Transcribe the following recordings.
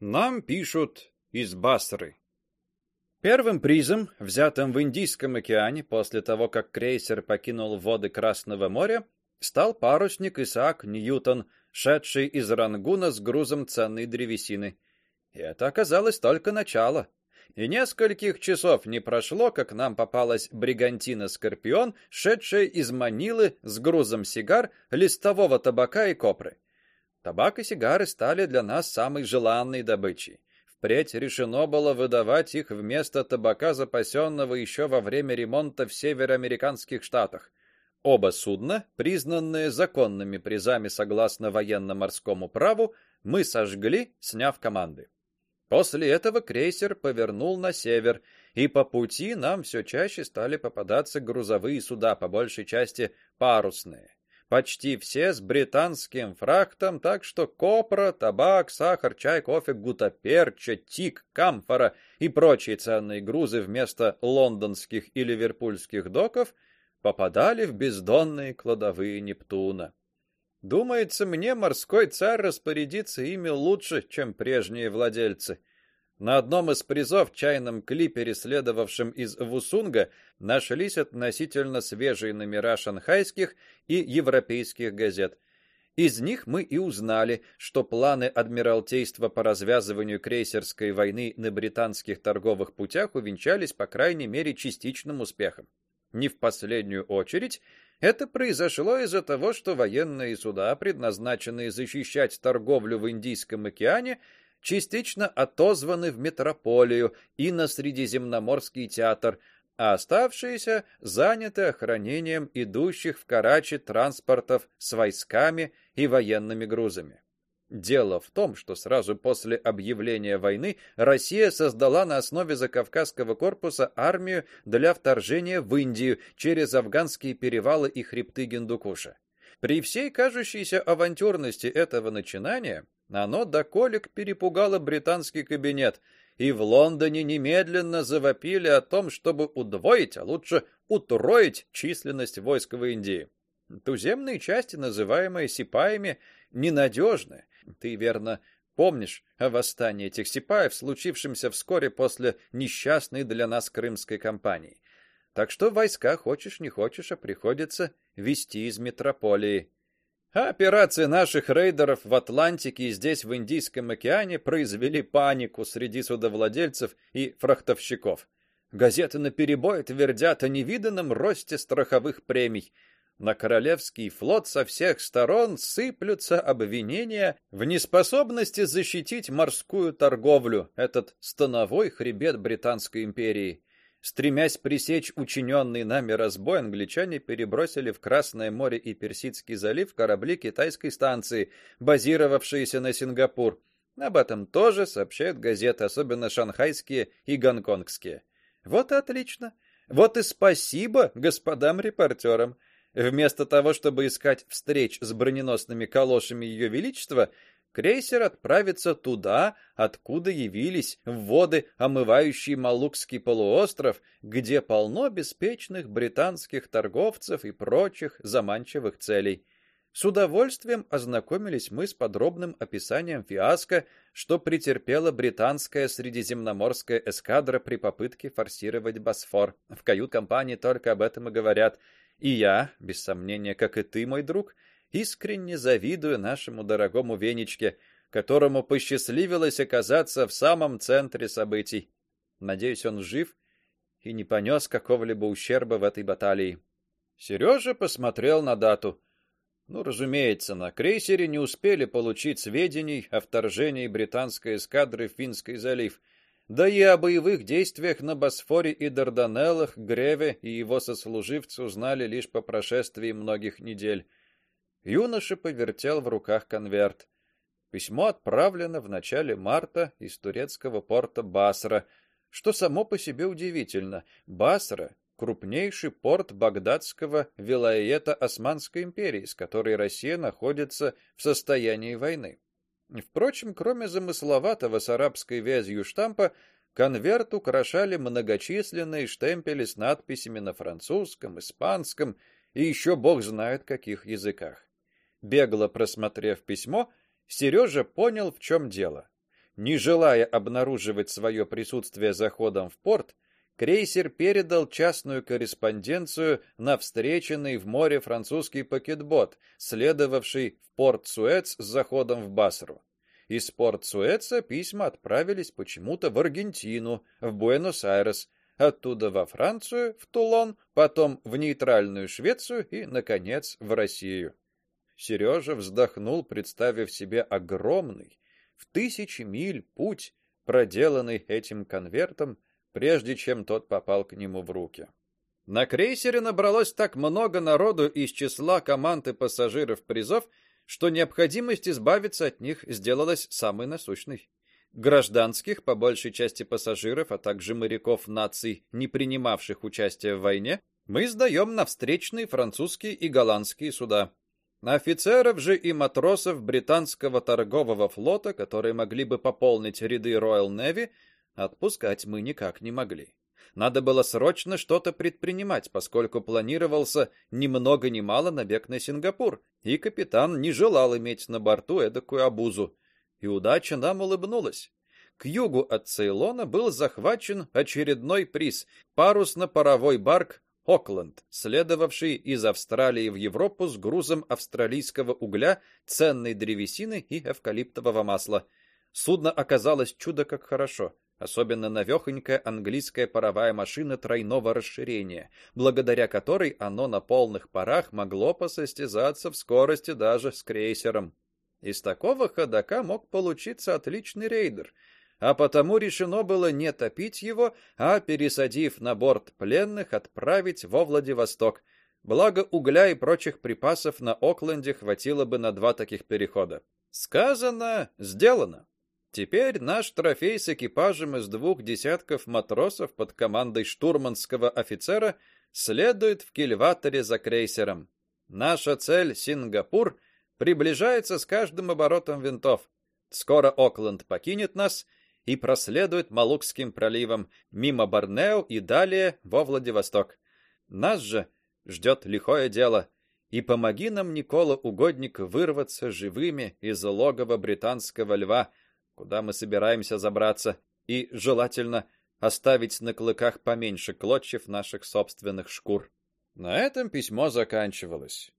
Нам пишут из Басры. Первым призом, взятым в Индийском океане после того, как крейсер покинул воды Красного моря, стал парусник Исаак Ньютон, шедший из Рангуна с грузом ценной древесины. И это оказалось только начало. И нескольких часов не прошло, как нам попалась бригантина Скорпион, шедшая из Манилы с грузом сигар, листового табака и копры. Табак и сигары стали для нас самой желанной добычей. Впредь решено было выдавать их вместо табака, запасенного еще во время ремонта в североамериканских штатах. Оба судна, признанные законными призами согласно военно-морскому праву, мы сожгли, сняв команды. После этого крейсер повернул на север, и по пути нам все чаще стали попадаться грузовые суда, по большей части парусные почти все с британским фрахтом, так что копра, табак, сахар, чай, кофе, гутаперча, тик, камфора и прочие ценные грузы вместо лондонских и ливерпульских доков попадали в бездонные кладовые Нептуна. Думается, мне морской царь распорядится ими лучше, чем прежние владельцы. На одном из призов чайном клипере, следовавшем из Вусунга, нашлись относительно свежие номера шанхайских и европейских газет. Из них мы и узнали, что планы адмиралтейства по развязыванию крейсерской войны на британских торговых путях увенчались по крайней мере частичным успехом. Не в последнюю очередь это произошло из-за того, что военные суда, предназначенные защищать торговлю в Индийском океане, частично отозваны в метрополию и на Средиземноморский театр, а оставшиеся заняты охранением идущих в Карачи транспортов с войсками и военными грузами. Дело в том, что сразу после объявления войны Россия создала на основе Закавказского корпуса армию для вторжения в Индию через афганские перевалы и хребты Гиндукуша. При всей кажущейся авантюрности этого начинания оно до колик перепугало британский кабинет, и в Лондоне немедленно завопили о том, чтобы удвоить, а лучше утроить численность войск в Индии. Туземные части, называемые сипаями, ненадежны. Ты верно помнишь о восстании этих сипаев, случившемся вскоре после несчастной для нас крымской кампании. Так что войска, хочешь не хочешь, а приходится вести из метрополии. А операции наших рейдеров в Атлантике и здесь в Индийском океане произвели панику среди судовладельцев и фрахтовщиков. Газеты наперебой твердят о невиданном росте страховых премий. На королевский флот со всех сторон сыплются обвинения в неспособности защитить морскую торговлю, этот становой хребет британской империи. Стремясь пресечь учиненный нами разбой, англичане перебросили в Красное море и Персидский залив корабли китайской станции, базировавшиеся на Сингапур. Об этом тоже сообщают газеты, особенно шанхайские и гонконгские. Вот и отлично. Вот и спасибо господам репортерам. Вместо того, чтобы искать встреч с броненосными калошами Ее Величества, крейсер отправится туда, откуда явились в воды, омывающие Малукский полуостров, где полно беспечных британских торговцев и прочих заманчивых целей. С удовольствием ознакомились мы с подробным описанием фиаско, что претерпела британская средиземноморская эскадра при попытке форсировать Босфор. В кают-компании только об этом и говорят. И я, без сомнения, как и ты, мой друг, искренне завидую нашему дорогому Венечке, которому посчастливилось оказаться в самом центре событий. Надеюсь, он жив и не понес какого-либо ущерба в этой баталии. Сережа посмотрел на дату. Ну, разумеется, на крейсере не успели получить сведений о вторжении британской эскадры в Финский залив. Да и о боевых действиях на Босфоре и Дарданеллах Греве и его сослуживцы узнали лишь по прошествии многих недель. Юноша повертел в руках конверт. Письмо отправлено в начале марта из турецкого порта Басра, что само по себе удивительно. Басра крупнейший порт багдадского вилаята Османской империи, с которой Россия находится в состоянии войны. Впрочем, кроме замысловатого с арабской вязью штампа, конверт украшали многочисленные штемпели с надписями на французском, испанском и еще бог знает каких языках. Бегло просмотрев письмо, Сережа понял, в чем дело. Не желая обнаруживать свое присутствие за ходом в порт, крейсер передал частную корреспонденцию на встреченный в море французский пакетбот, следовавший в порт Суэц с заходом в Басру. Из порт Суэца письма отправились почему-то в Аргентину, в Буэнос-Айрес, оттуда во Францию, в Тулон, потом в нейтральную Швецию и наконец в Россию. Сережа вздохнул, представив себе огромный в тысячи миль путь, проделанный этим конвертом, прежде чем тот попал к нему в руки. На крейсере набралось так много народу из числа команд и пассажиров призов, что необходимость избавиться от них сделалась самой насущной. Гражданских, по большей части пассажиров, а также моряков наций, не принимавших участия в войне, мы сдаем на встречные французские и голландские суда. Офицеров же и матросов британского торгового флота, которые могли бы пополнить ряды Royal Navy, отпускать мы никак не могли. Надо было срочно что-то предпринимать, поскольку планировался ни много мало набег на Сингапур, и капитан не желал иметь на борту эдакую обузу. И удача нам улыбнулась. К югу от Цейлона был захвачен очередной приз парусно-паровой барк Окленд, следовавший из Австралии в Европу с грузом австралийского угля, ценной древесины и эвкалиптового масла. Судно оказалось чудо как хорошо, особенно новехонькая английская паровая машина тройного расширения, благодаря которой оно на полных парах могло посостязаться в скорости даже с крейсером. Из такого ходока мог получиться отличный рейдер — а потому решено было не топить его, а пересадив на борт пленных, отправить во Владивосток. Благо угля и прочих припасов на Окленде хватило бы на два таких перехода. Сказано, сделано. Теперь наш трофей с экипажем из двух десятков матросов под командой штурманского офицера следует в кильваторе за крейсером. Наша цель Сингапур приближается с каждым оборотом винтов. Скоро Окленд покинет нас, и проследует Малукским проливом мимо Борнео и далее во Владивосток. Нас же ждет лихое дело. И помоги нам, Никола Угодник, вырваться живыми из логова британского льва, куда мы собираемся забраться, и желательно оставить на клыках поменьше клочьев наших собственных шкур. На этом письмо заканчивалось.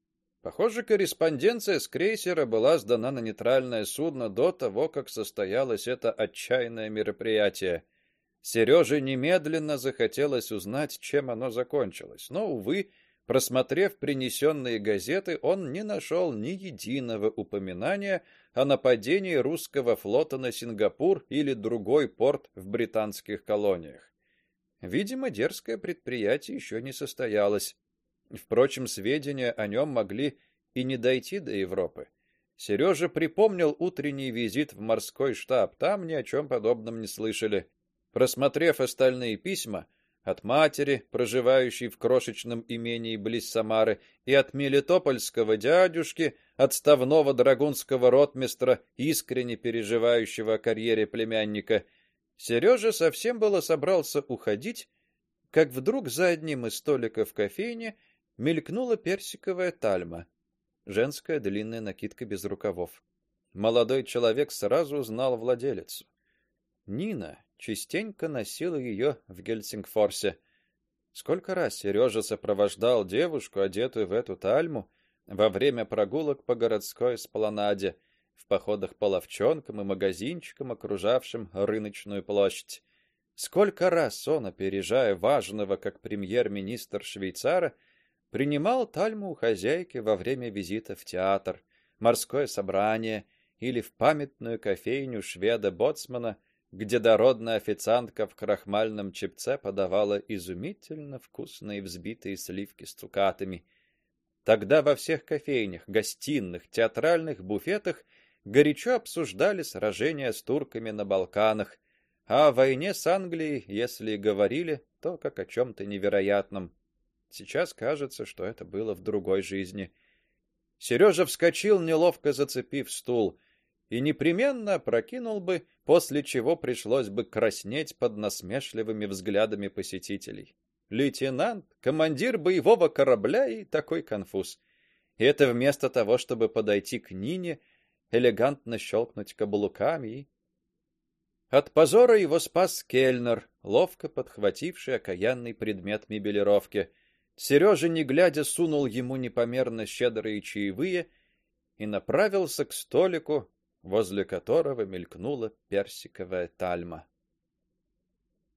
Похоже, корреспонденция с крейсера была сдана на нейтральное судно до того, как состоялось это отчаянное мероприятие. Сереже немедленно захотелось узнать, чем оно закончилось, но увы, просмотрев принесенные газеты, он не нашел ни единого упоминания о нападении русского флота на Сингапур или другой порт в британских колониях. Видимо, дерзкое предприятие еще не состоялось. Впрочем, сведения о нем могли и не дойти до Европы. Сережа припомнил утренний визит в морской штаб. Там ни о чем подобном не слышали. Просмотрев остальные письма от матери, проживающей в крошечном имении близ Самары, и от мелитопольского дядюшки, отставного драгунского ротмистра, искренне переживающего о карьере племянника, Сережа совсем было собрался уходить, как вдруг за одним из столиков кофейни мелькнула персиковая тальма, женская длинная накидка без рукавов. Молодой человек сразу узнал владелицу. Нина частенько носила ее в Гельсингфорсе. Сколько раз Сережа сопровождал девушку, одетую в эту тальму, во время прогулок по городской эспланаде, в походах по лавчонкам и магазинчикам, окружавшим рыночную площадь. Сколько раз он, опережая важного как премьер-министр швейцара, принимал тальму у хозяйки во время визита в театр, морское собрание или в памятную кофейню шведа боцмана, где дородная официантка в крахмальном чепце подавала изумительно вкусные взбитые сливки с цукатами. Тогда во всех кофейнях, гостиных, театральных буфетах горячо обсуждали сражения с турками на Балканах, а о войне с Англией, если и говорили, то как о чем то невероятном. Сейчас кажется, что это было в другой жизни. Сережа вскочил, неловко зацепив стул, и непременно прокинул бы, после чего пришлось бы краснеть под насмешливыми взглядами посетителей. Лейтенант, командир боевого корабля и такой конфуз. И это вместо того, чтобы подойти к Нине, элегантно щелкнуть каблуками и От позора его спас кельнер, ловко подхвативший окаянный предмет мебелировки. Сережа, не глядя, сунул ему непомерно щедрые чаевые и направился к столику, возле которого мелькнула персиковая тальма.